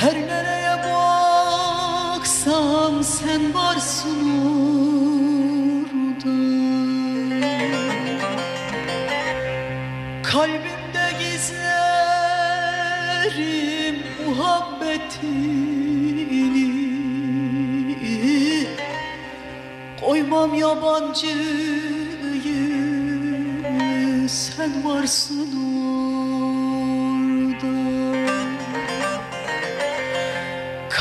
Her nereye baksam sen varsın orada. Kalbimde gizlerim muhabbetini. Koymam yabancıyı sen varsın orada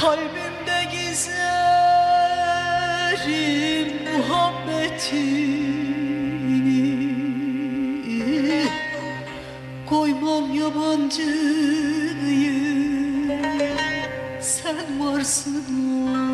Kalbimde gizlerim muhabbetini. Koymam yabancıyı. Sen varsın. orada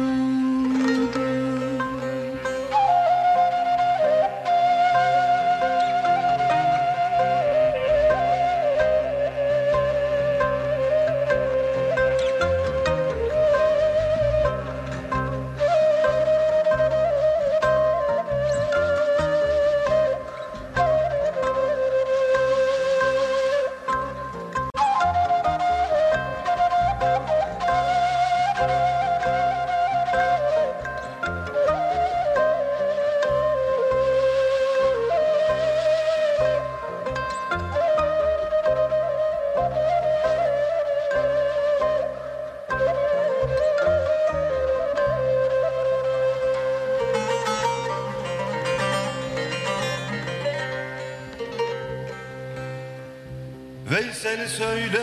Veysel'i söyleten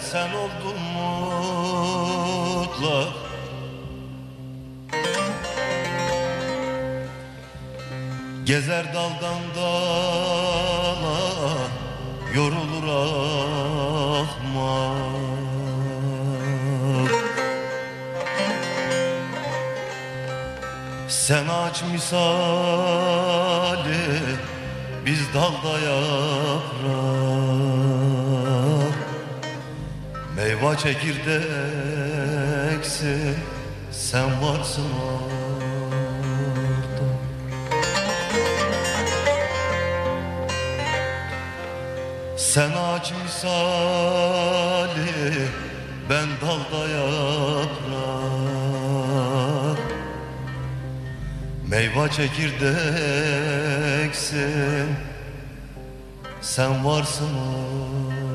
sen oldun mutlak. Gezer daldan dala yorulur ahmak. Sen ağaç misali biz dalda yaprak. Meyve çekirdeksin sen varsın orada Sen ağaç misali ben dalda yaprak Meyve çekirdeksin. Sen varsın o